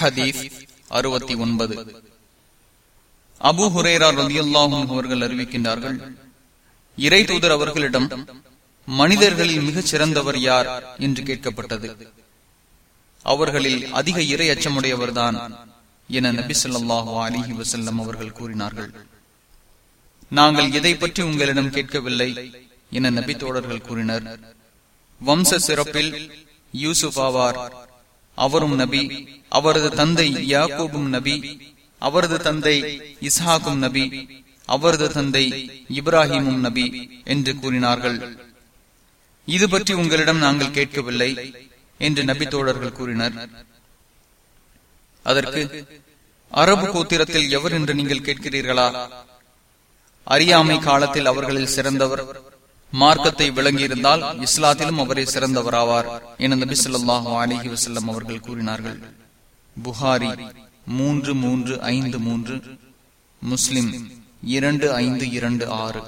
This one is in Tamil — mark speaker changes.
Speaker 1: ஹதீஸ் அறுபத்தி ஒன்பது. அபு ஹுரேரா ரலியல்லாஹும் அவர்கள் அறிவிக்கின்றார்கள் இறை தூதர் அவர்களிடம் மனிதர்களில் மிகச் சிறந்தவர் யார் என்று கேட்கப்பட்டது. அவர்களில் அதிக இறை அச்சமுடையவர்தான் என நபி சொல்லாஹு அலிஹி வசல்லம் அவர்கள் கூறினார்கள். நாங்கள் எதை பற்றி உங்களிடம் கேட்கவில்லை என நபி தோழர்கள் கூறினர். வம்ச சிறப்பில் யூசுப் ஆவார் அவரும் நபி அவரது தந்தை யாக்கூபும் நபி அவரது தந்தை இஸ்ஹாக்கும் நபி அவரது தந்தை இப்ராஹிமும் நபி என்று கூறினார்கள். இது பற்றி உங்களிடம் நாங்கள் கேட்கவில்லை என்று நபி தோழர்கள் கூறினர். அதற்கு அரபு கோத்திரத்தில் எவர் என்று நீங்கள் கேட்கிறீர்களா? அறியாமை காலத்தில் அவர்களில் சிறந்தவர் மார்க்கத்தை விளங்கியிருந்தால் இஸ்லாத்திலும் அவரே சிறந்தவராவார் என நபி சொல்லாஹு அலிஹி வசல்லம் அவர்கள் கூறினார்கள். புகாரி மூன்று மூன்று ஐந்து மூன்று முஸ்லிம் இரண்டு ஐந்து இரண்டு ஆறு.